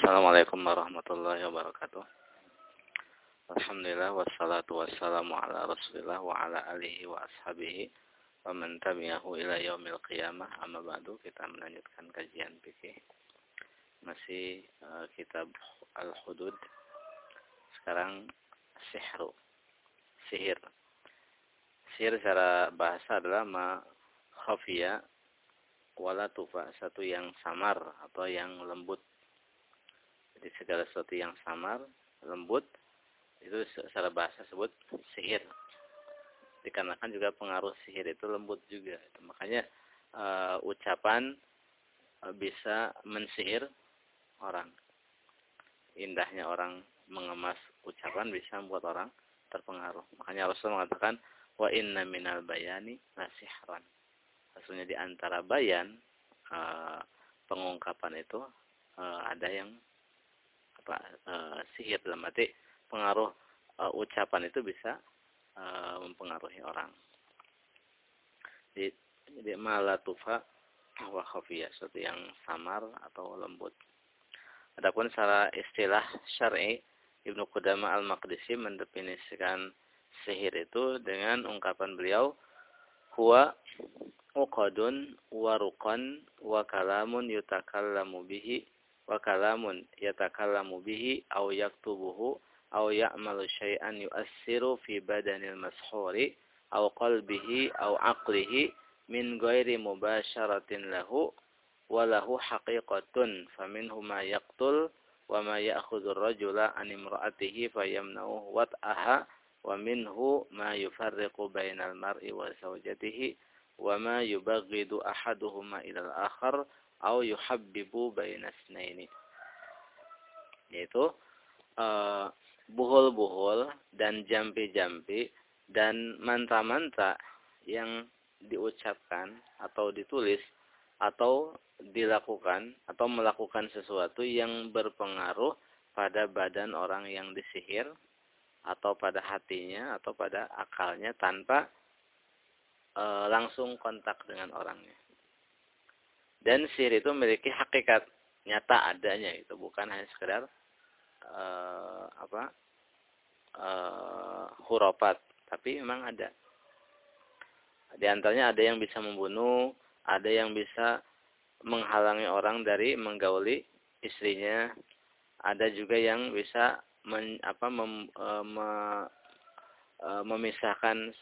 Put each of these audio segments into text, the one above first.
Assalamualaikum warahmatullahi wabarakatuh. Alhamdulillah wassalatu wassalamu ala Rasulillah wa ala alihi wa ashabihi wa man tabi'ahu ila yaumil qiyamah. Amma ba'du kita melanjutkan kajian fikih. Masih uh, kitab Al-Hudud. Sekarang sihru. Sihir. Sihir secara bahasa adalah ma khafiya wala tufa, satu yang samar atau yang lembut jadi segala sesuatu yang samar, lembut, itu secara bahasa sebut sihir. Dikarenakan juga pengaruh sihir itu lembut juga. Makanya uh, ucapan uh, bisa mensihir orang. Indahnya orang mengemas ucapan bisa membuat orang terpengaruh. Makanya Rasul mengatakan wa inna minal bayani nasihran. Maksudnya di antara bayan uh, pengungkapan itu uh, ada yang apa e, sihir dalam arti pengaruh e, ucapan itu bisa e, mempengaruhi orang. Jadi, jadi malatufa wa khafiyah sesuatu yang samar atau lembut. Adapun secara istilah syar'i Ibnu Qudama Al-Maqdisi mendefinisikan sihir itu dengan ungkapan beliau huwa uqadun wa ruqan wa kalamun yutakallamu bihi wa kalamun yatakallamu bihi aw yaktubuhu aw ya'malu syai'an yu'assiru fi badanil mashhuri aw qalbihi aw aqlihi min ghairi mubasharatin lahu wa lahu haqiqatun faminhu ma yaqtul wa ma ya'khudhu ar-rajula an imra'atihi fayamna'uhu wat'aha wa minhu ma yufarriqu bainal mar'i wa zawjatihi au yuhabbibu bainasnaini yaitu uh, buhul-buhul dan jampi-jampi dan mantra-mantra yang diucapkan atau ditulis atau dilakukan atau melakukan sesuatu yang berpengaruh pada badan orang yang disihir atau pada hatinya atau pada akalnya tanpa e, langsung kontak dengan orangnya. Dan sihir itu memiliki hakikat nyata adanya itu bukan hanya sekedar uh, apa uh, hurufat, tapi memang ada. Di antaranya ada yang bisa membunuh, ada yang bisa menghalangi orang dari menggauli istrinya, ada juga yang bisa men, apa, mem, e, me, e, memisahkan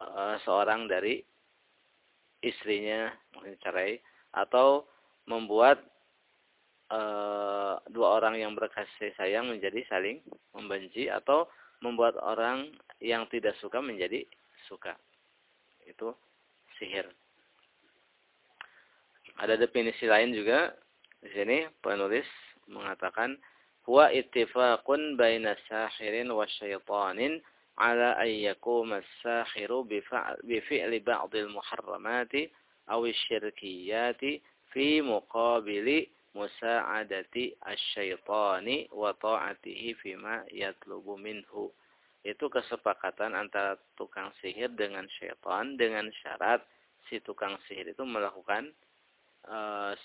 e, seorang dari istrinya, mungkin cerai, atau membuat e, dua orang yang berkasih sayang menjadi saling membenci atau membuat orang yang tidak suka menjadi suka. Itu sihir. Ada definisi lain juga di sini penulis mengatakan huwa ittifaqun baina sahirin wa syaitanin ala an yaquma as-sahiru bi fi'li ba'd al-muharramati aw syirkiyati fi muqabili musa'adati asyaitani wa ta'atihi fima yatlubu minhu. Itu kesepakatan antara tukang sihir dengan syaitan dengan syarat si tukang sihir itu melakukan e,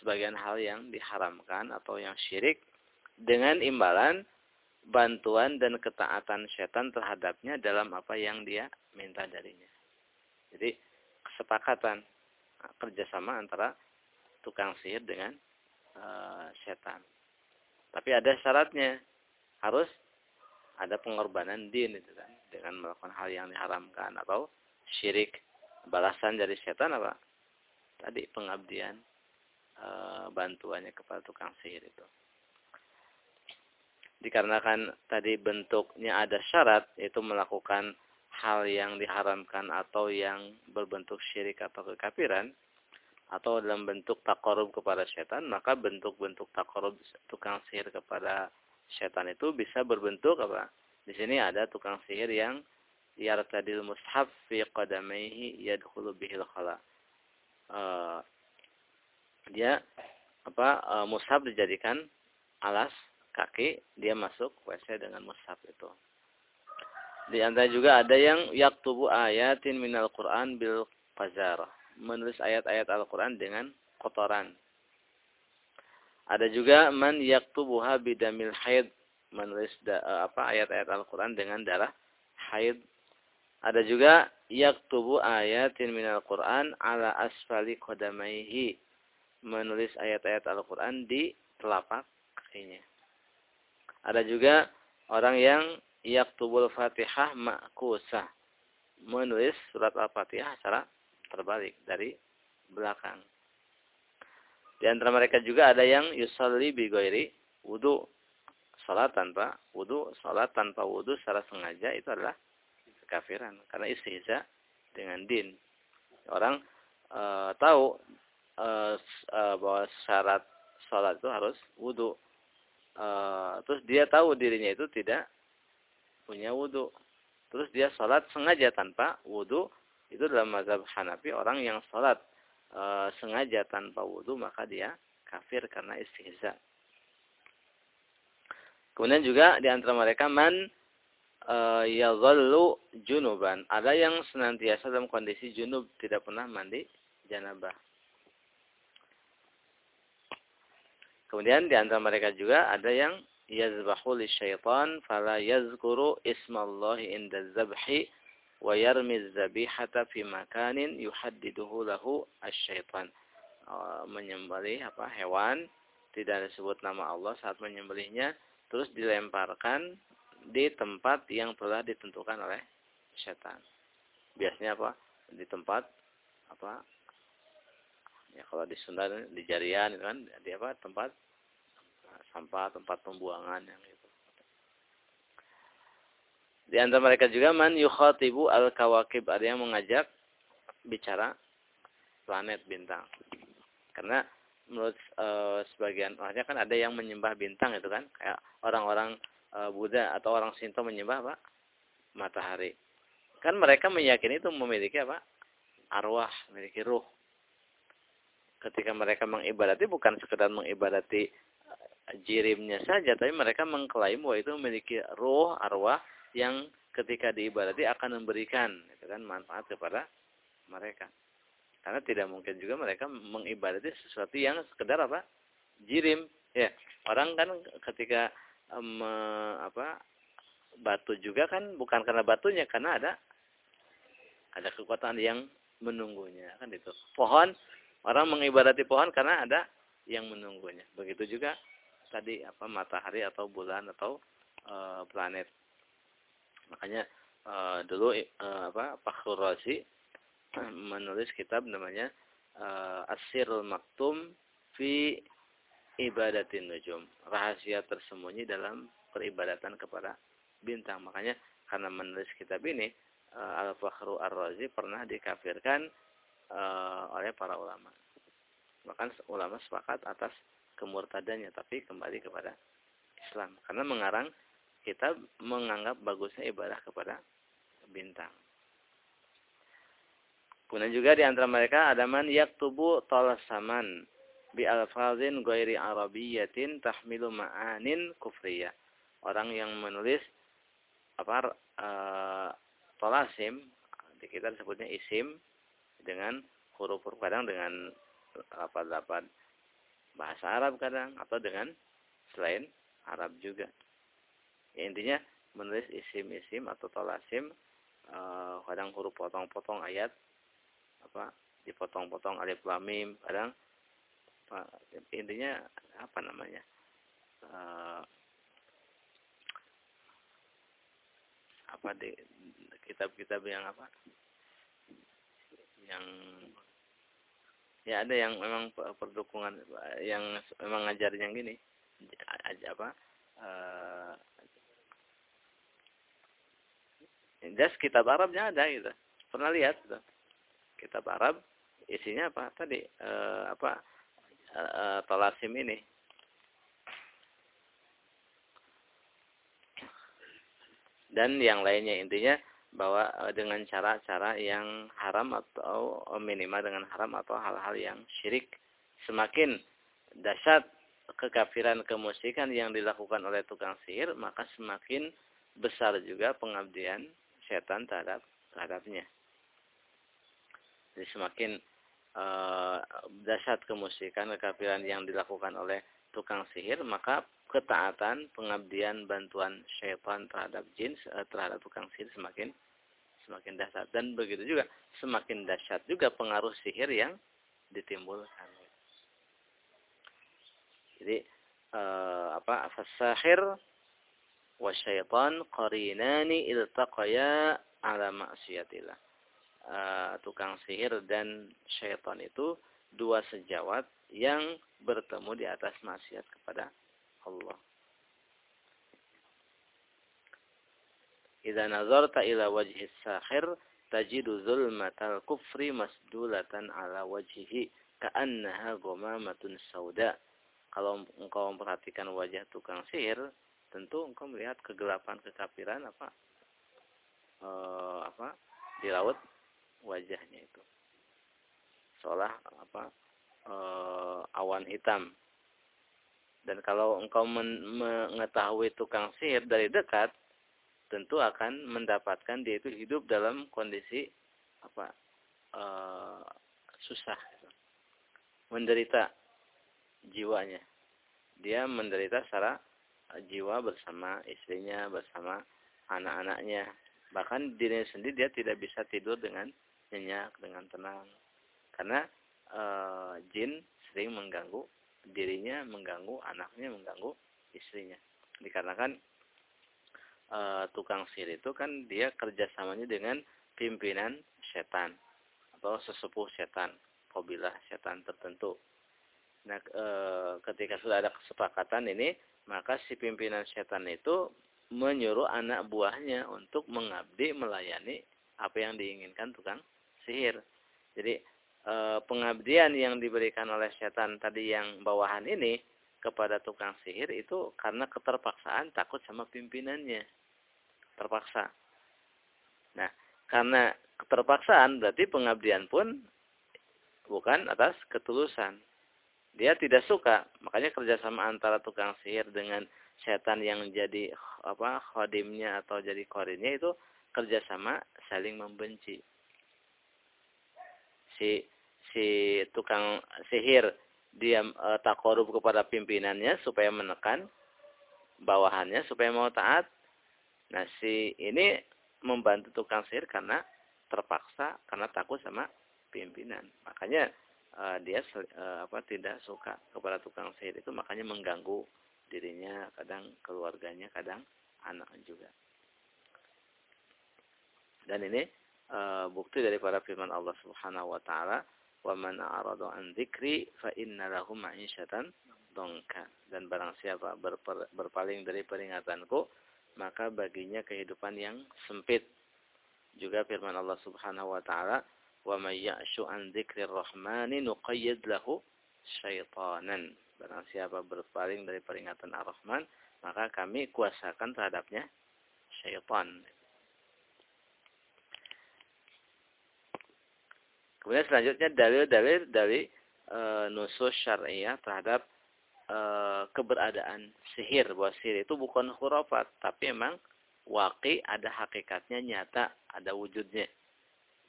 sebagian hal yang diharamkan atau yang syirik dengan imbalan bantuan dan ketaatan syaitan terhadapnya dalam apa yang dia minta darinya. Jadi kesepakatan kerjasama antara tukang sihir dengan uh, setan. Tapi ada syaratnya, harus ada pengorbanan din itu kan, dengan melakukan hal yang diharamkan atau syirik. Balasan dari setan apa? Tadi pengabdian e, bantuannya kepada tukang sihir itu. Dikarenakan tadi bentuknya ada syarat, itu melakukan hal yang diharamkan atau yang berbentuk syirik atau kekafiran atau dalam bentuk takorub kepada setan maka bentuk-bentuk takorub tukang sihir kepada setan itu bisa berbentuk apa? Di sini ada tukang sihir yang yartadil mushaf fi qadamaihi yadkhulu bihil khala. Uh, dia apa uh, mushaf dijadikan alas kaki dia masuk WC dengan mushaf itu di antara juga ada yang yaktubu ayatin minal Quran bil pazar. Menulis ayat-ayat Al-Quran dengan kotoran. Ada juga man yaktubuha bidamil haid menulis da, eh, apa ayat-ayat Al-Qur'an dengan darah haid. Ada juga yaktubu ayatin minal Qur'an ala asfali qadamaihi menulis ayat-ayat Al-Qur'an di telapak kakinya. Ada juga orang yang yaktubul Fatihah makusah menulis surat Al-Fatihah secara terbalik dari belakang. Di antara mereka juga ada yang yusalli bi ghairi wudu. Salat tanpa wudu, salat tanpa wudu secara sengaja itu adalah kekafiran karena istihza dengan din. Orang e, tahu e, e, bahwa syarat salat itu harus wudu. E, terus dia tahu dirinya itu tidak punya wudu. Terus dia salat sengaja tanpa wudu. Itu dalam mazhab Hanafi orang yang salat e, sengaja tanpa wudhu maka dia kafir karena istihza. Kemudian juga di antara mereka man e, yadhallu junuban. Ada yang senantiasa dalam kondisi junub tidak pernah mandi janabah. Kemudian di antara mereka juga ada yang yazbahu li syaitan fala yazkuru ismallahi inda zabhi wa yarmi zabihata fi makanin yuhaddiduhu lahu asyaitan menyembelih apa hewan. Tidak disebut nama Allah saat menyembelihnya. Terus dilemparkan di tempat yang telah ditentukan oleh setan. Biasanya apa? Di tempat apa? Ya kalau di Sunda di Jarian kan? Di apa? Tempat sampah tempat pembuangan yang itu di antara mereka juga man yukhatibu al-kawakib. Ada yang mengajak bicara planet bintang. Karena menurut e, sebagian orangnya kan ada yang menyembah bintang itu kan. Kayak orang-orang e, Buddha atau orang Sinto menyembah apa? Matahari. Kan mereka meyakini itu memiliki apa? Arwah, memiliki ruh. Ketika mereka mengibadati bukan sekedar mengibadati jirimnya saja, tapi mereka mengklaim bahwa itu memiliki ruh, arwah, yang ketika diibadati akan memberikan gitu kan manfaat kepada mereka. Karena tidak mungkin juga mereka mengibadati sesuatu yang sekedar apa? jirim. Ya, orang kan ketika um, apa batu juga kan bukan karena batunya karena ada ada kekuatan yang menunggunya kan itu. Pohon orang mengibadati pohon karena ada yang menunggunya. Begitu juga tadi apa matahari atau bulan atau e, planet Makanya uh, dulu uh, apa Fakhrul Razi menulis kitab namanya uh, Asirul Maktum fi ibadatin nujum. Rahasia tersembunyi dalam peribadatan kepada bintang. Makanya karena menulis kitab ini uh, Al-Fakhru Ar-Razi pernah dikafirkan uh, oleh para ulama. Bahkan ulama sepakat atas kemurtadannya tapi kembali kepada Islam karena mengarang kita menganggap bagusnya ibadah kepada bintang. Kemudian juga di antara mereka ada man yaktubu talasaman bi alfazin ghairi arabiyyatin tahmilu ma'anin kufriyah. Orang yang menulis apa e, tolasim kita disebutnya isim dengan huruf-huruf kadang dengan apa-apa bahasa Arab kadang atau dengan selain Arab juga. Ya, intinya menulis isim-isim atau tolasim uh, kadang huruf potong-potong ayat apa dipotong-potong alif lam mim kadang apa, intinya apa namanya uh, apa di kitab-kitab yang apa yang ya ada yang memang perdukungan yang memang ngajarin yang gini aja apa uh, Jelas kitab Arabnya ada gitu. Pernah lihat gitu. Kitab Arab isinya apa tadi e, apa e, talasim ini. Dan yang lainnya intinya bahwa dengan cara-cara yang haram atau minimal dengan haram atau hal-hal yang syirik semakin dahsyat kekafiran kemusikan yang dilakukan oleh tukang sihir maka semakin besar juga pengabdian setan terhadap terhadapnya. Jadi semakin uh, dahsyat kemusikan kekafiran yang dilakukan oleh tukang sihir, maka ketaatan, pengabdian, bantuan syaitan terhadap jin, eh, terhadap tukang sihir semakin semakin dahsyat dan begitu juga semakin dahsyat juga pengaruh sihir yang ditimbulkan. Jadi eh, apa fasahir wa syaitan qarinani iltaqaya ala maksiatillah. Uh, tukang sihir dan syaitan itu dua sejawat yang bertemu di atas maksiat kepada Allah. Idza nazarta ila wajhi sahir tajidu zulmatal kufri masdulatan ala wajhihi ka'annaha ghumamatun sauda. Kalau engkau memperhatikan wajah tukang sihir, tentu engkau melihat kegelapan kekafiran apa e, apa di laut wajahnya itu seolah apa e, awan hitam dan kalau engkau men, mengetahui tukang sihir dari dekat tentu akan mendapatkan dia itu hidup dalam kondisi apa e, susah menderita jiwanya dia menderita secara jiwa bersama istrinya, bersama anak-anaknya. Bahkan dirinya sendiri dia tidak bisa tidur dengan nyenyak, dengan tenang. Karena e, jin sering mengganggu dirinya, mengganggu anaknya, mengganggu istrinya. Dikarenakan e, tukang sihir itu kan dia kerjasamanya dengan pimpinan setan atau sesepuh setan, kabilah setan tertentu. Nah, e, ketika sudah ada kesepakatan ini, maka si pimpinan setan itu menyuruh anak buahnya untuk mengabdi melayani apa yang diinginkan tukang sihir. Jadi e, pengabdian yang diberikan oleh setan tadi yang bawahan ini kepada tukang sihir itu karena keterpaksaan takut sama pimpinannya. Terpaksa. Nah, karena keterpaksaan berarti pengabdian pun bukan atas ketulusan dia tidak suka makanya kerjasama antara tukang sihir dengan setan yang jadi apa khodimnya atau jadi korinnya itu kerjasama saling membenci si si tukang sihir dia e, takorub kepada pimpinannya supaya menekan bawahannya supaya mau taat. Nah si ini membantu tukang sihir karena terpaksa karena takut sama pimpinan. Makanya uh, dia uh, apa tidak suka kepada tukang sihir itu makanya mengganggu dirinya kadang keluarganya kadang anak juga. Dan ini uh, bukti daripada firman Allah Subhanahu wa taala wa man a'rada an dzikri fa inna lahu ma'isyatan dongka dan barang siapa berper, berpaling dari peringatanku maka baginya kehidupan yang sempit juga firman Allah Subhanahu wa taala wa may ya'shu an dzikrir rahmani nuqayyid lahu syaitanan. Barang siapa berpaling dari peringatan Ar-Rahman, maka kami kuasakan terhadapnya syaitan. Kemudian selanjutnya dalil-dalil dari e, nusus syariah terhadap e, keberadaan sihir. Bahwa sihir itu bukan hurufat, tapi memang waki ada hakikatnya nyata, ada wujudnya.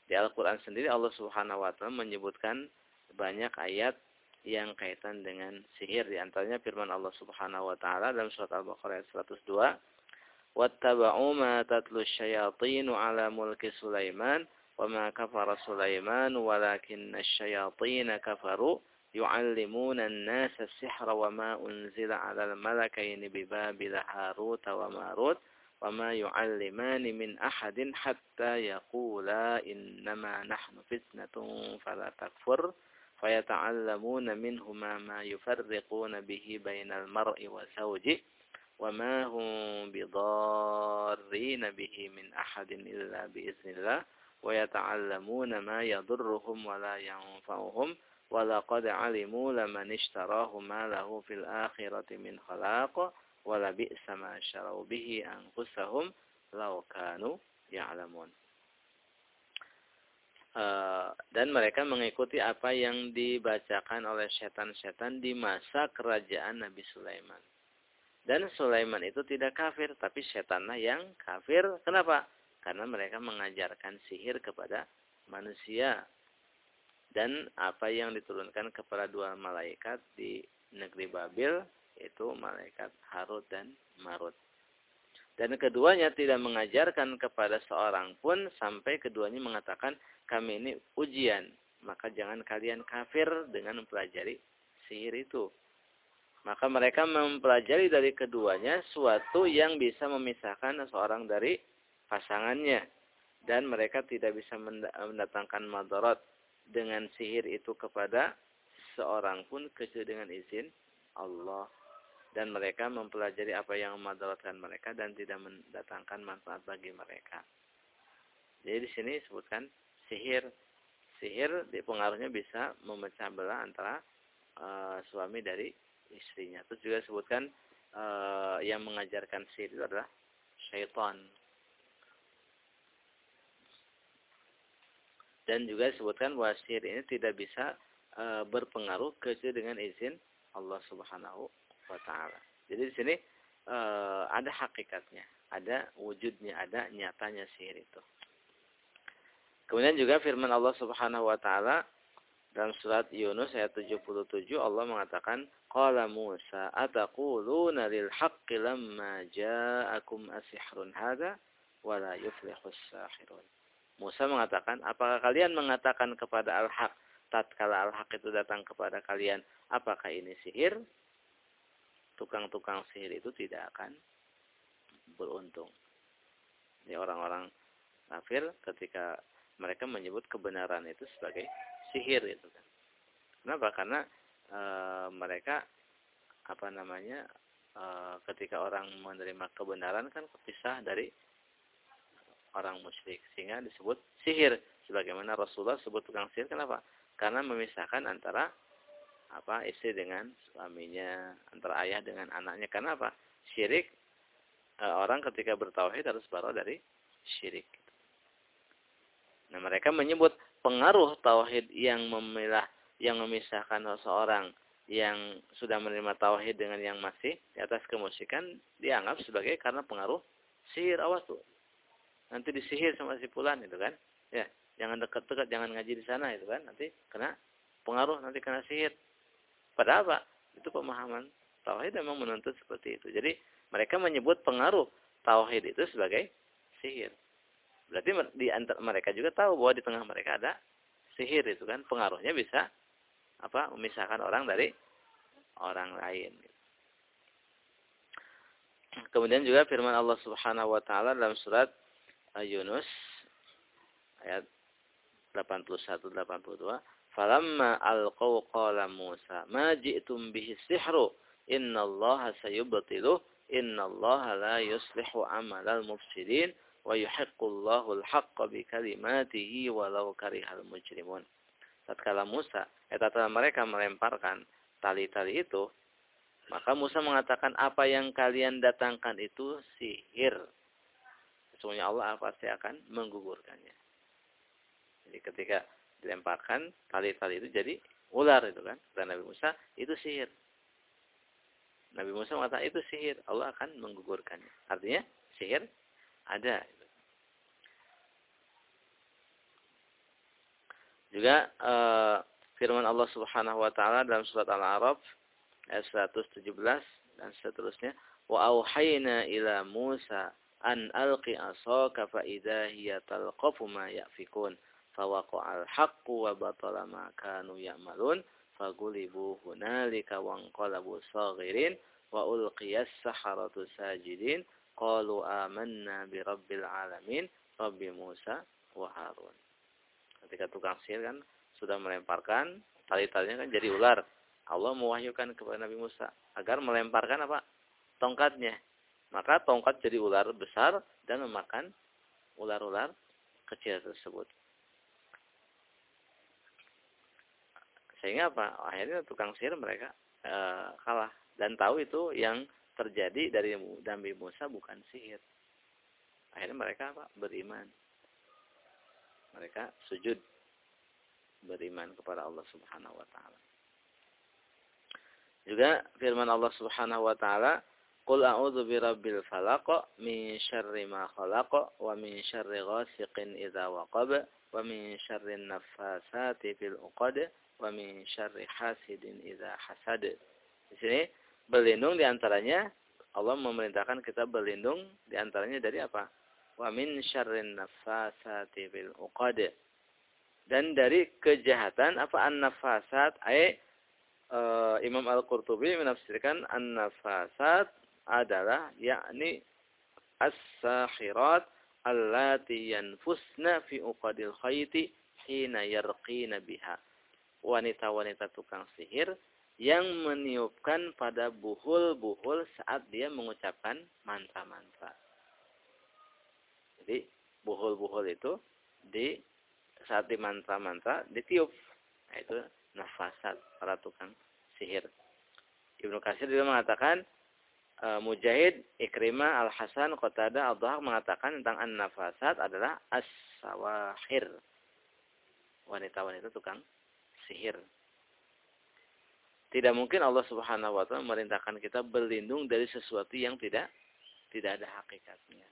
Di Al-Quran sendiri Allah Subhanahu Wa Taala menyebutkan banyak ayat yang kaitan dengan sihir. Di antaranya firman Allah Subhanahu Wa Taala dalam surat Al-Baqarah ayat 102. واتبعوا ما تتلو الشياطين على ملك سليمان وما كفر سليمان ولكن الشياطين كفروا يعلمون الناس السحر وما أنزل على الملكين ببابل هاروت وماروت وما يعلمان من أحد حتى يقولا إنما نحن فتنة فلا تكفر فيتعلمون منهما ما يفرقون به بين المرء وزوجه وما هم بضارين به من أحد إلا بإذن الله ويتعلمون ما يضرهم ولا ينفعهم ولقد علموا لمن اشتراه ما له في الآخرة من خلاق ولبئس ما شروا به أنفسهم لو كانوا يعلمون dan mereka mengikuti apa yang dibacakan oleh setan-setan di masa kerajaan Nabi Sulaiman. Dan Sulaiman itu tidak kafir, tapi setanlah yang kafir. Kenapa? Karena mereka mengajarkan sihir kepada manusia. Dan apa yang diturunkan kepada dua malaikat di negeri Babil itu malaikat Harut dan Marut. Dan keduanya tidak mengajarkan kepada seorang pun sampai keduanya mengatakan kami ini ujian. Maka jangan kalian kafir dengan mempelajari sihir itu. Maka mereka mempelajari dari keduanya suatu yang bisa memisahkan seorang dari pasangannya. Dan mereka tidak bisa mendatangkan madarat dengan sihir itu kepada seorang pun kecuali dengan izin Allah dan mereka mempelajari apa yang memadaratkan mereka dan tidak mendatangkan manfaat bagi mereka. Jadi di sini disebutkan sihir. Sihir di pengaruhnya bisa memecah belah antara uh, suami dari istrinya. Terus juga disebutkan uh, yang mengajarkan sihir itu adalah syaitan. Dan juga disebutkan bahwa sihir ini tidak bisa uh, berpengaruh kecuali dengan izin Allah Subhanahu wa taala. Jadi di sini e, ada hakikatnya, ada wujudnya, ada nyatanya sihir itu. Kemudian juga firman Allah Subhanahu wa taala dalam surat Yunus ayat 77 Allah mengatakan qala Musa ataquluna lil haqqi lamma ja'akum asihrun hadha wa la yuflihus sahirun. Musa mengatakan, apakah kalian mengatakan kepada al-haq tatkala al-haq itu datang kepada kalian, apakah ini sihir? tukang-tukang sihir itu tidak akan beruntung. Ini orang-orang kafir ketika mereka menyebut kebenaran itu sebagai sihir itu kan. Kenapa? Karena e, mereka apa namanya e, ketika orang menerima kebenaran kan kepisah dari orang musyrik sehingga disebut sihir sebagaimana Rasulullah sebut tukang sihir kenapa? Karena memisahkan antara apa istri dengan suaminya, antara ayah dengan anaknya. Karena apa? Syirik e, orang ketika bertauhid harus baru dari syirik. Nah, mereka menyebut pengaruh tauhid yang memilah yang memisahkan seseorang yang sudah menerima tauhid dengan yang masih di atas kemusyrikan dianggap sebagai karena pengaruh sihir awas tuh. Nanti disihir sama si pulan itu kan. Ya, jangan dekat-dekat, jangan ngaji di sana itu kan. Nanti kena pengaruh, nanti kena sihir. Pada apa? Itu pemahaman tauhid memang menuntut seperti itu. Jadi mereka menyebut pengaruh tauhid itu sebagai sihir. Berarti di antara mereka juga tahu bahwa di tengah mereka ada sihir itu kan pengaruhnya bisa apa memisahkan orang dari orang lain. Kemudian juga firman Allah Subhanahu wa taala dalam surat Yunus ayat 81 82 Falamma alqaw qala Musa, "Ma ji'tum bihi sihru, innallaha sayubtiluh, innallaha la yuslihu amalal mufsidin, wa yuhiqqullahu al-haqqa bi kalimatihi walau karihal mujrimun." Tatkala Musa, eh mereka melemparkan tali-tali itu, maka Musa mengatakan apa yang kalian datangkan itu sihir. Sesungguhnya Allah pasti akan menggugurkannya. Jadi ketika dilemparkan tali-tali itu jadi ular itu kan. Dan Nabi Musa itu sihir. Nabi Musa mengatakan itu sihir. Allah akan menggugurkannya. Artinya sihir ada. Juga uh, firman Allah Subhanahu wa taala dalam surat Al-A'raf ayat 117 dan seterusnya wa auhayna ila Musa an alqi asaka fa idza hiya talqafu ma yafikun. Fawaqa'al haqqu wa batala ma kanu ya'malun. Fagulibu hunalika wanqalabu saghirin wa ulqiyas saharatu sajidin. Qalu amanna bi rabbil alamin. Rabbi Musa wa Harun. Ketika tukang sihir kan sudah melemparkan tali-talinya kan jadi ular. Allah mewahyukan kepada Nabi Musa agar melemparkan apa? Tongkatnya maka tongkat jadi ular besar dan memakan ular-ular kecil tersebut Sehingga apa? Akhirnya tukang sihir mereka e, kalah dan tahu itu yang terjadi dari Nabi Musa bukan sihir. Akhirnya mereka apa? Beriman. Mereka sujud beriman kepada Allah Subhanahu wa taala. Juga firman Allah Subhanahu wa taala, "Qul a'udzu birabbil falaq min syarri ma khalaq wa min syarri ghasiqin idza waqab wa min syarri naffasati fil 'uqad wa min syarri hasidin idza hasad. Di sini berlindung di antaranya Allah memerintahkan kita berlindung di antaranya dari apa? Wa min syarrin nafasati fil uqad. Dan dari kejahatan apa an-nafasat ay uh, Imam Al-Qurtubi menafsirkan an-nafasat adalah yakni as-sakhirat allati yanfusna fi uqadil khayti hina yarqina biha. Wanita-wanita tukang sihir yang meniupkan pada buhul-buhul saat dia mengucapkan mantra-mantra. Jadi buhul-buhul itu di saat di mantra-mantra ditiup. Nah, itu nafasat para tukang sihir. Ibnu Katsir juga mengatakan uh, Mujahid, Ikrimah, Al-Hasan, Qatada, Al-Dhahak mengatakan tentang an-nafasat adalah as-sawahir. Wanita-wanita tukang sihir. Tidak mungkin Allah Subhanahu wa taala memerintahkan kita berlindung dari sesuatu yang tidak tidak ada hakikatnya.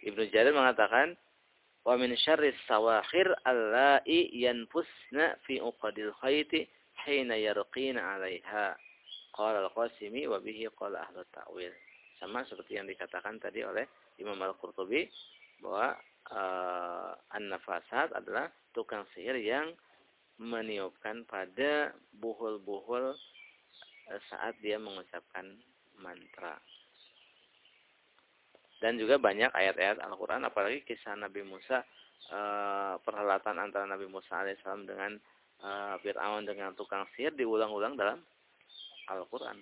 Ibnu Jarir mengatakan wa min syarris sawakhir allai yanfusna fi uqadil khayti hina yarqina 'alaiha. Qala al-Qasimi wa bihi qala ahlu ta'wil. Sama seperti yang dikatakan tadi oleh Imam Al-Qurtubi bahwa uh, an-nafasat adalah tukang sihir yang meniupkan pada buhul-buhul uh, saat dia mengucapkan mantra. Dan juga banyak ayat-ayat Al-Quran, apalagi kisah Nabi Musa, uh, perhelatan antara Nabi Musa alaihissalam dengan uh, Fir'aun dengan tukang sihir diulang-ulang dalam Al-Quran.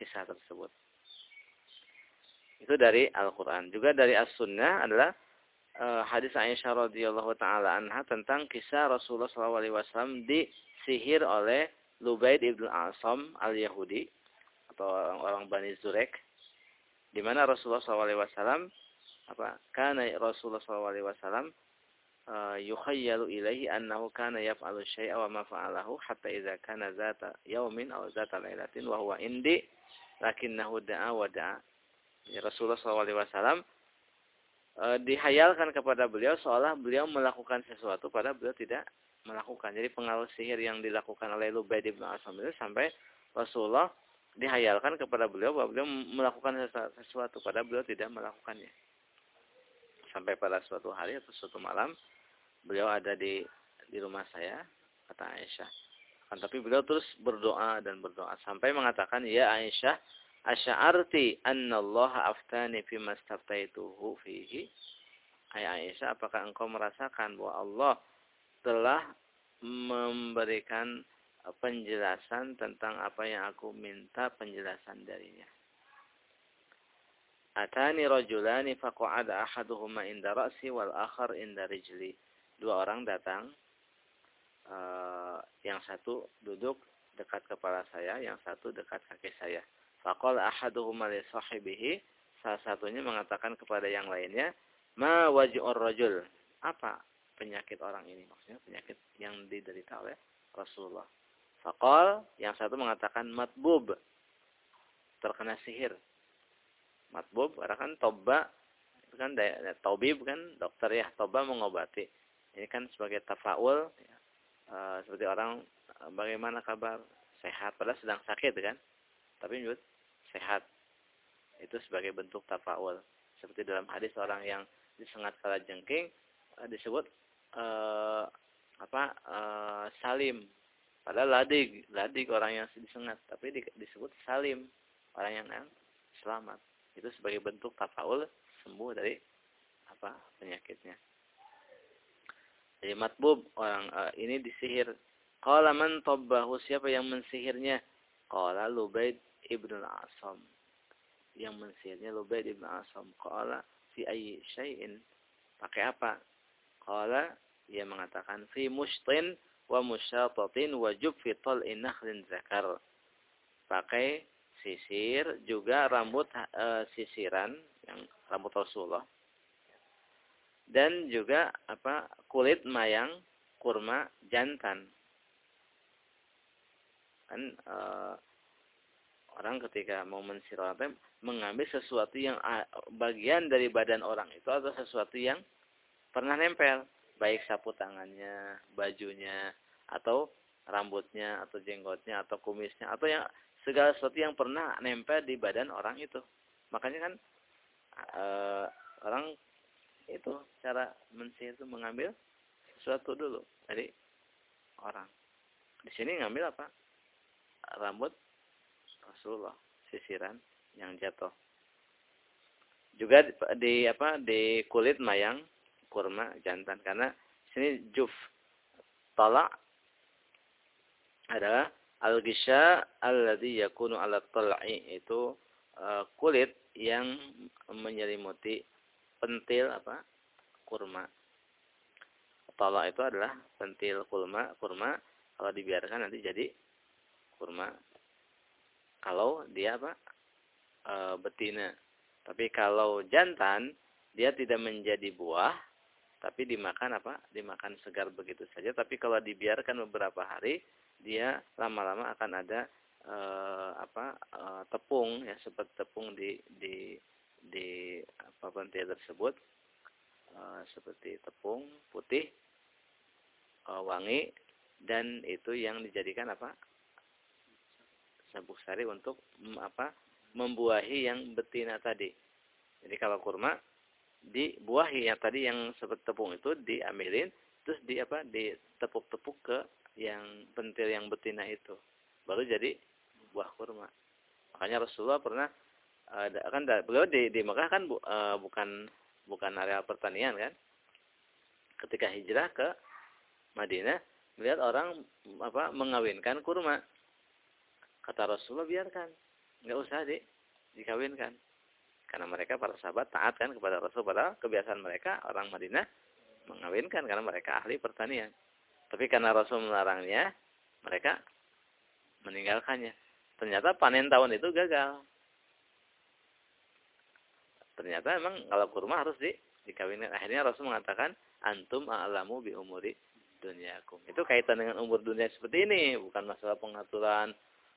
Kisah tersebut. Itu dari Al-Quran. Juga dari As-Sunnah adalah uh, hadis Aisyah radhiyallahu taala anha tentang kisah Rasulullah SAW disihir oleh Lubaid ibn Asam al-Yahudi atau orang-orang Bani Zurek di mana Rasulullah SAW apa karena Rasulullah SAW uh, yukhayyalu ilaihi annahu kana yaf'alu syai'a wa ma fa'alahu hatta idza kana zata yaumin aw zata lailatin wa huwa indi lakinnahu da'a wa da'a ya, Rasulullah SAW e, dihayalkan kepada beliau seolah beliau melakukan sesuatu pada beliau tidak melakukan. Jadi pengaruh sihir yang dilakukan oleh Lubaid bin Asam itu sampai Rasulullah dihayalkan kepada beliau bahwa beliau melakukan sesuatu pada beliau tidak melakukannya. Sampai pada suatu hari atau suatu malam beliau ada di di rumah saya kata Aisyah. Kan tapi beliau terus berdoa dan berdoa sampai mengatakan ya Aisyah asy'arti anna Allah aftani fi mastaftaituhu fihi Hai Aisyah apakah engkau merasakan bahwa Allah telah memberikan penjelasan tentang apa yang aku minta penjelasan darinya Atani rajulani faqa'ada ahaduhuma inda ra'si wal akhar inda rijli. Dua orang datang. Uh, yang satu duduk dekat kepala saya, yang satu dekat kaki saya. Faqal ahaduhuma li sahibihi, salah satunya mengatakan kepada yang lainnya, "Ma waj'ur rajul?" Apa penyakit orang ini? Maksudnya penyakit yang diderita oleh Rasulullah. Faqal, yang satu mengatakan matbub. Terkena sihir. Matbub, karena kan toba, itu kan tobib kan dokter ya, toba mengobati. Ini kan sebagai tafaul, uh, seperti orang bagaimana kabar sehat, padahal sedang sakit kan. Tapi menurut sehat. Itu sebagai bentuk tafaul. Seperti dalam hadis orang yang disengat kala jengking eh, disebut uh, apa uh, salim. Padahal ladig, ladig orang yang disengat, tapi disebut salim, orang yang, selamat. Itu sebagai bentuk tafaul sembuh dari apa penyakitnya. Jadi matbub orang uh, ini disihir. Qala man tabbahu siapa yang mensihirnya? Qala Lubaid ibnu al-Asam yang mensihirnya Lubaid ibn Asam qala fi ayyi syai'in pakai apa qala dia mengatakan fi mushtin wa musyatatin wa jubfi tal'in nakhlin zakar. Pakai sisir juga rambut e, sisiran yang rambut Rasulullah. Dan juga apa kulit mayang kurma jantan. Kan e, orang ketika mau mensirotnya mengambil sesuatu yang bagian dari badan orang itu atau sesuatu yang pernah nempel. Baik sapu tangannya, bajunya, atau rambutnya, atau jenggotnya, atau kumisnya, atau yang segala sesuatu yang pernah nempel di badan orang itu. Makanya kan e, orang itu cara mensihir itu mengambil sesuatu dulu dari orang. Di sini ngambil apa? Rambut Rasulullah, sisiran yang jatuh. Juga di, di apa di kulit mayang kurma jantan. Karena sini juf talak adalah al-gisha alladhi yakunu ala tal'i itu uh, kulit yang menyelimuti pentil apa kurma. Talak itu adalah pentil kurma kurma. Kalau dibiarkan nanti jadi kurma. Kalau dia apa e, betina. Tapi kalau jantan dia tidak menjadi buah tapi dimakan apa? Dimakan segar begitu saja. Tapi kalau dibiarkan beberapa hari, dia lama-lama akan ada e, apa? E, tepung ya seperti tepung di di di apa pentil tersebut e, seperti tepung putih e, wangi dan itu yang dijadikan apa? sabuk sari untuk apa? membuahi yang betina tadi. Jadi kalau kurma dibuahi yang tadi yang seperti tepung itu diambilin terus di apa ditepuk-tepuk ke yang pentil yang betina itu. Baru jadi buah kurma. Makanya Rasulullah pernah uh, kan beliau di di Mekah kan bu, uh, bukan bukan area pertanian kan? Ketika hijrah ke Madinah melihat orang apa mengawinkan kurma. Kata Rasulullah biarkan. Nggak usah di dikawinkan karena mereka para sahabat taat kan kepada Rasul pada kebiasaan mereka orang Madinah mengawinkan karena mereka ahli pertanian. Tapi karena Rasul melarangnya, mereka meninggalkannya. Ternyata panen tahun itu gagal. Ternyata memang kalau kurma harus di, dikawinkan. Akhirnya Rasul mengatakan, antum a'lamu bi umuri dunyakum. Itu kaitan dengan umur dunia seperti ini, bukan masalah pengaturan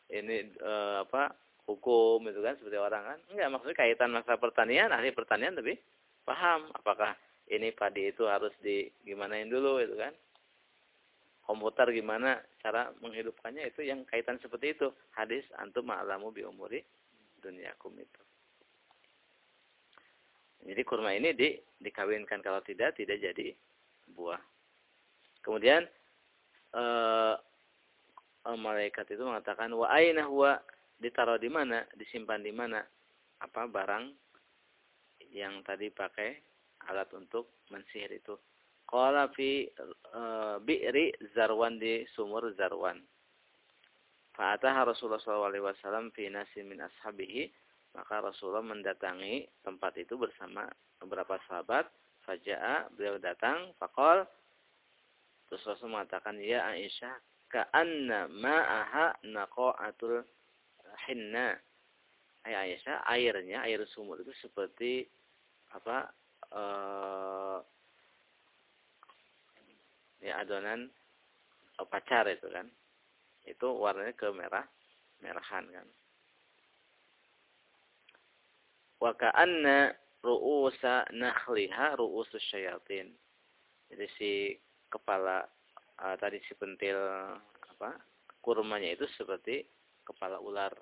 ini e, apa hukum itu kan seperti orang kan. Enggak maksudnya kaitan masa pertanian ahli pertanian lebih paham apakah ini padi itu harus di gimanain dulu itu kan. Komputer gimana cara menghidupkannya itu yang kaitan seperti itu. Hadis antum ma'alamu bi umuri dunyakum itu. Jadi kurma ini di dikawinkan. Kalau tidak tidak jadi buah. Kemudian eh, malaikat itu mengatakan wa aina huwa ditaruh di mana, disimpan di mana apa barang yang tadi pakai alat untuk mensihir itu. Qala fi e, bi'ri zarwan di sumur zarwan. Fa'ataha Rasulullah SAW fi nasi min ashabihi. Maka Rasulullah mendatangi tempat itu bersama beberapa sahabat. Faja'a, beliau datang. Faqal, terus Rasul mengatakan, Ya Aisyah, ka'anna ma'aha naqa'atul hinna. Ay Aisyah airnya air sumur itu seperti apa uh, ya adonan uh, pacar itu kan. Itu warnanya ke merah merahan kan. Wa ka'anna ru'usa nakhliha ru'usus syayatin. Jadi si kepala uh, tadi si pentil apa kurmanya itu seperti kepala ular.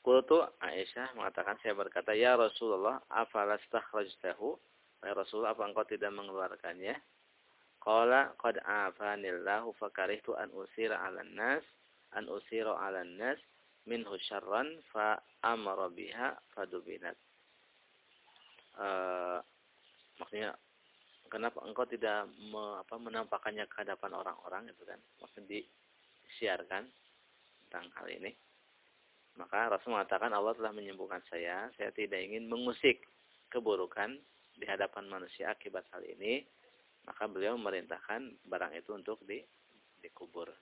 Kultu Aisyah mengatakan saya berkata, Ya Rasulullah, afalastakhrajtahu? Ya Rasulullah, apa engkau tidak mengeluarkannya? Qala qad afanillahu fakarihtu an usira 'alan nas an usira 'alan nas minhu syarran fa amara biha fadubinat. Uh, maksudnya kenapa engkau tidak me, apa, menampakkannya ke hadapan orang-orang itu kan? Maksudnya siarkan tentang hal ini. Maka Rasul mengatakan Allah telah menyembuhkan saya. Saya tidak ingin mengusik keburukan di hadapan manusia akibat hal ini. Maka beliau memerintahkan barang itu untuk di, dikubur.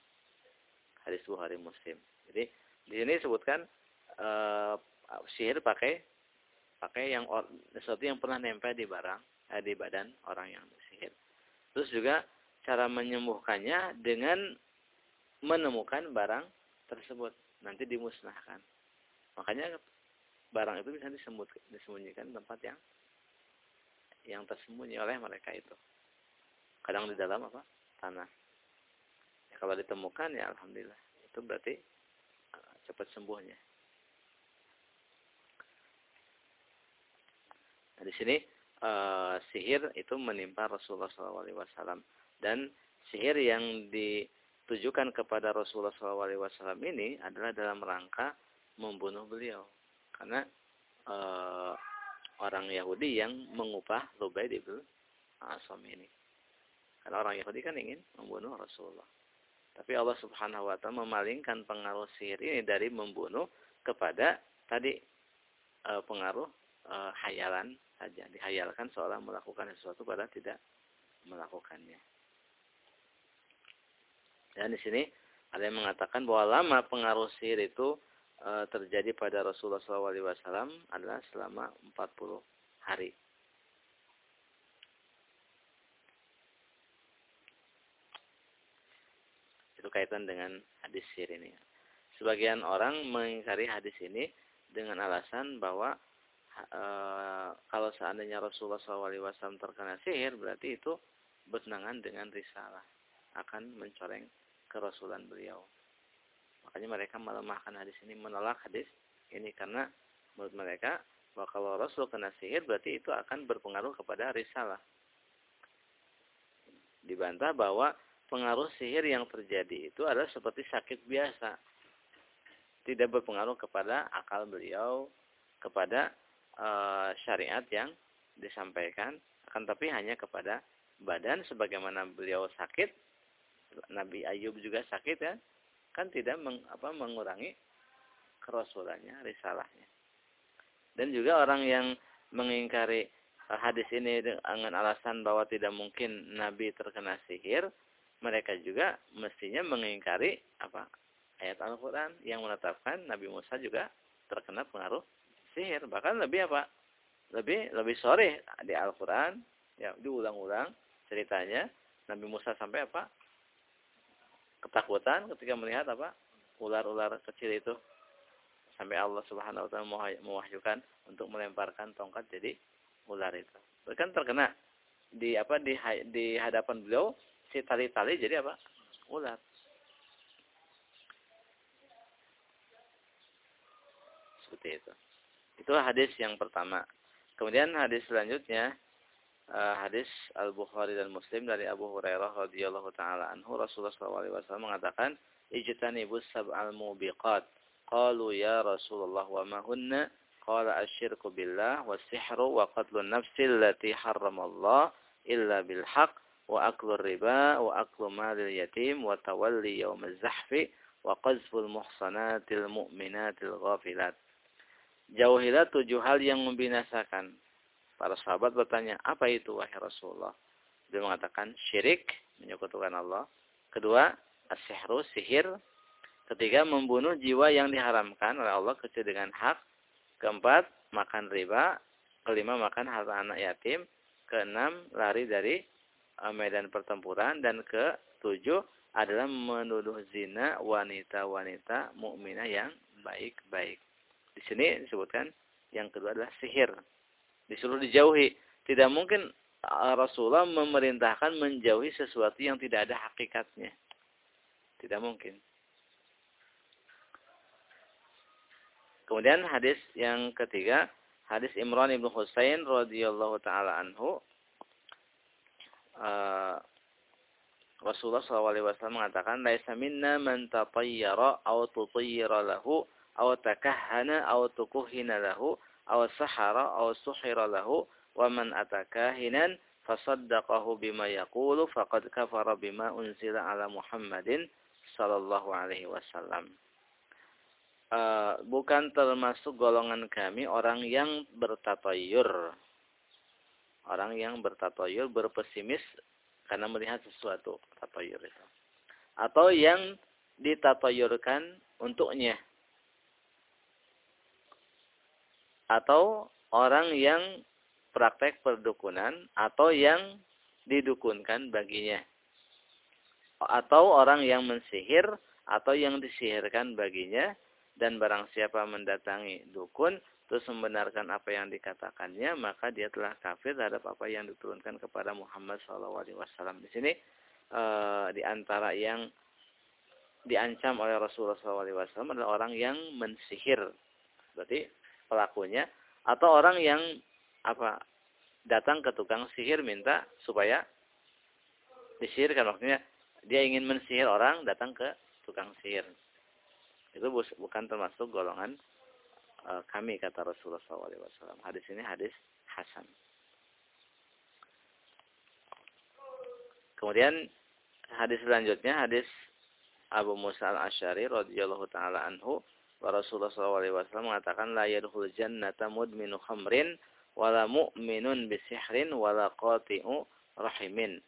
Hadis Bukhari Muslim. Jadi di sini disebutkan uh, sihir pakai pakai yang sesuatu yang pernah nempel di barang eh, di badan orang yang disihir. Terus juga cara menyembuhkannya dengan menemukan barang tersebut nanti dimusnahkan makanya barang itu bisa disembut disembunyikan tempat yang yang tersembunyi oleh mereka itu. Kadang di dalam apa? Tanah. Ya, kalau ditemukan ya alhamdulillah. Itu berarti uh, cepat sembuhnya. Nah, di sini uh, sihir itu menimpa Rasulullah SAW dan sihir yang ditujukan kepada Rasulullah SAW ini adalah dalam rangka membunuh beliau karena uh, orang Yahudi yang mengupah Lubaid ibn Asam ini. Karena orang Yahudi kan ingin membunuh Rasulullah. Tapi Allah Subhanahu wa taala memalingkan pengaruh sihir ini dari membunuh kepada tadi e, pengaruh e, hayalan saja. Dihayalkan seolah melakukan sesuatu padahal tidak melakukannya. Dan di sini ada yang mengatakan bahwa lama pengaruh sihir itu e, terjadi pada Rasulullah SAW adalah selama 40 hari. Itu kaitan dengan hadis sihir ini. Sebagian orang mengingkari hadis ini dengan alasan bahwa e, kalau seandainya Rasulullah SAW terkena sihir, berarti itu bertentangan dengan risalah. Akan mencoreng kerasulan beliau. Makanya mereka melemahkan hadis ini, menolak hadis ini karena menurut mereka bahwa kalau Rasul kena sihir berarti itu akan berpengaruh kepada risalah. Dibantah bahwa pengaruh sihir yang terjadi itu adalah seperti sakit biasa. Tidak berpengaruh kepada akal beliau, kepada uh, syariat yang disampaikan, akan tapi hanya kepada badan sebagaimana beliau sakit, Nabi Ayub juga sakit ya, kan tidak meng, apa, mengurangi kerasulannya, risalahnya. Dan juga orang yang mengingkari hadis ini dengan alasan bahwa tidak mungkin Nabi terkena sihir, mereka juga mestinya mengingkari apa ayat Al-Quran yang menetapkan Nabi Musa juga terkena pengaruh sihir. Bahkan lebih apa? Lebih lebih sore di Al-Quran, ya diulang-ulang ceritanya Nabi Musa sampai apa? Ketakutan ketika melihat apa ular-ular kecil itu sampai Allah Subhanahu wa taala mewahyukan untuk melemparkan tongkat jadi ular itu. Kan terkena di apa di di hadapan beliau si tali-tali jadi apa? ular. Seperti itu. Itu hadis yang pertama. Kemudian hadis selanjutnya uh, hadis Al-Bukhari dan Muslim dari Abu Hurairah radhiyallahu taala anhu Rasulullah SAW mengatakan ijtanibus sab'al mubiqat qalu ya Rasulullah wa ma hunna qala asyirku billah was-sihru wa qatlun nafsi allati harramallah illa bil haqq wa aklu riba wa aklu malil yatim wa tawalli yawmaz zahfi wa qazful muhsanatil mu'minatil ghafilat Jauhilah tujuh hal yang membinasakan Para sahabat bertanya, apa itu wahai Rasulullah? Dia mengatakan syirik, menyekutukan Allah. Kedua, asyihru, sihir. Ketiga, membunuh jiwa yang diharamkan oleh Allah kecil dengan hak. Keempat, makan riba. Kelima, makan harta anak yatim. Keenam, lari dari eh, medan pertempuran. Dan ketujuh, adalah menuduh zina wanita-wanita mukminah yang baik-baik. Di sini disebutkan yang kedua adalah sihir disuruh dijauhi. Tidak mungkin uh, Rasulullah memerintahkan menjauhi sesuatu yang tidak ada hakikatnya. Tidak mungkin. Kemudian hadis yang ketiga, hadis Imran ibnu Husain radhiyallahu taala anhu uh, Rasulullah SAW mengatakan, "Laisa minna man tatayyara aw tutayyara lahu aw takahhana aw tukuhina lahu aw sahara aw lahu wa man ataka hinan fasaddaqahu bima yaqulu faqad kafara bima unzila ala Muhammadin sallallahu alaihi wasallam. Uh, bukan termasuk golongan kami orang yang bertatayur. Orang yang bertatayur, berpesimis karena melihat sesuatu, tatayur itu. Atau yang ditatayurkan untuknya atau orang yang praktek perdukunan atau yang didukunkan baginya. Atau orang yang mensihir atau yang disihirkan baginya. Dan barang siapa mendatangi dukun terus membenarkan apa yang dikatakannya, maka dia telah kafir terhadap apa yang diturunkan kepada Muhammad SAW. Di sini e, di antara yang diancam oleh Rasulullah SAW adalah orang yang mensihir, berarti pelakunya, atau orang yang apa datang ke tukang sihir minta supaya disihirkan maksudnya dia ingin mensihir orang datang ke tukang sihir itu bukan termasuk golongan uh, kami kata Rasulullah SAW. Hadis ini hadis Hasan. Kemudian hadis selanjutnya hadis Abu Musa al-Ashari radhiyallahu taala anhu Rasulullah SAW mengatakan la yadkhul jannata mudminu khamrin wala mu'minun bisihrin wala qati'u rahimin.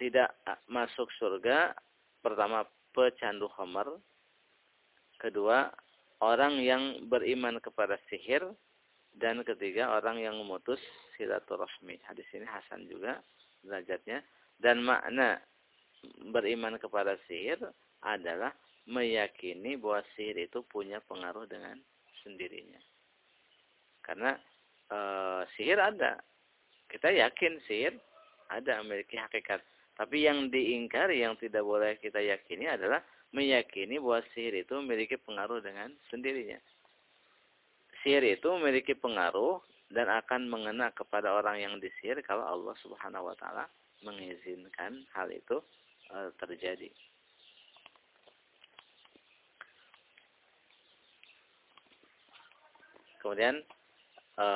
Tidak masuk surga pertama pecandu khamar, kedua orang yang beriman kepada sihir dan ketiga orang yang memutus silaturahmi. Hadis ini Hasan juga derajatnya dan makna beriman kepada sihir adalah meyakini bahwa sihir itu punya pengaruh dengan sendirinya. Karena e, sihir ada. Kita yakin sihir ada memiliki hakikat. Tapi yang diingkari yang tidak boleh kita yakini adalah meyakini bahwa sihir itu memiliki pengaruh dengan sendirinya. Sihir itu memiliki pengaruh dan akan mengena kepada orang yang disihir kalau Allah Subhanahu wa taala mengizinkan hal itu e, terjadi. Kemudian e,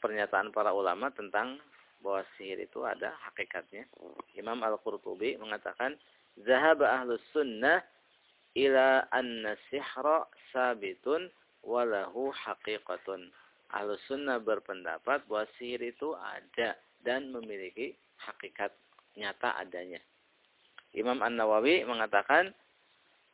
pernyataan para ulama tentang bahwa sihir itu ada hakikatnya. Imam Al-Qurtubi mengatakan, "Zahaba ahlus sunnah ila anna sihra sabitun walahu haqiqatun. Ahlus sunnah berpendapat bahwa sihir itu ada dan memiliki hakikat nyata adanya. Imam An-Nawawi mengatakan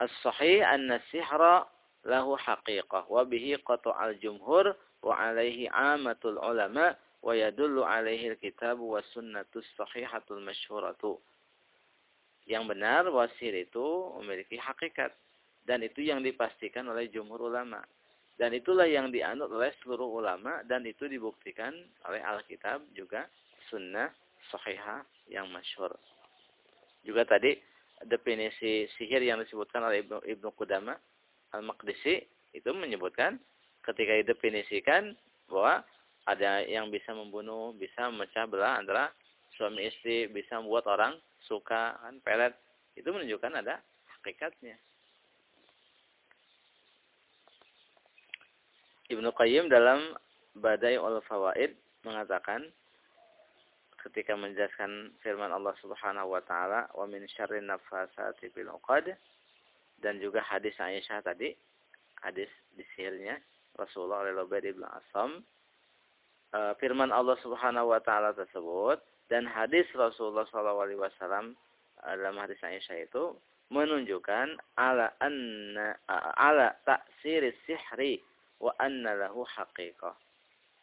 as-sahih anna sihra lahu haqiqah. Wa bihi al jumhur wa alaihi amatul ulama wa yadullu alaihi al-kitab wa sunnatus sahihatul masyhuratu. Yang benar wasir itu memiliki hakikat. Dan itu yang dipastikan oleh jumhur ulama. Dan itulah yang dianut oleh seluruh ulama dan itu dibuktikan oleh Alkitab juga sunnah sahihah yang masyhur. Juga tadi definisi sihir yang disebutkan oleh Ibnu Qudama Al-Maqdisi itu menyebutkan ketika didefinisikan bahwa ada yang bisa membunuh, bisa memecah belah antara suami istri, bisa membuat orang suka kan pelet itu menunjukkan ada hakikatnya. Ibnu Qayyim dalam Badai ul Fawaid mengatakan ketika menjelaskan firman Allah Subhanahu wa taala wa min syarrin nafasati fil 'uqad dan juga hadis Aisyah tadi hadis disihirnya Rasulullah oleh Lubaid bin Asam eh, firman Allah Subhanahu wa taala tersebut dan hadis Rasulullah SAW dalam hadis Aisyah itu menunjukkan ala anna ala taksir sihri wa anna lahu haqiqah.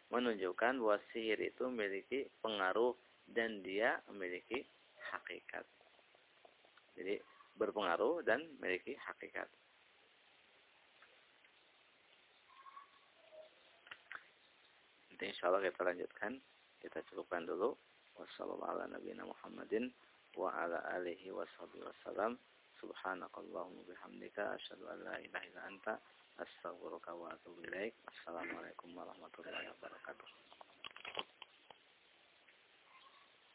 Menunjukkan bahwa sihir itu memiliki pengaruh dan dia memiliki hakikat. Jadi berpengaruh dan memiliki hakikat. Nanti insya Allah kita lanjutkan. Kita cukupkan dulu. Wassalamualaikum Muhammadin wa ala alihi washabihi wasallam. Subhanakallahumma bihamdika asyhadu an la ilaha illa anta astaghfiruka wa atubu ilaik. Assalamualaikum warahmatullahi wabarakatuh.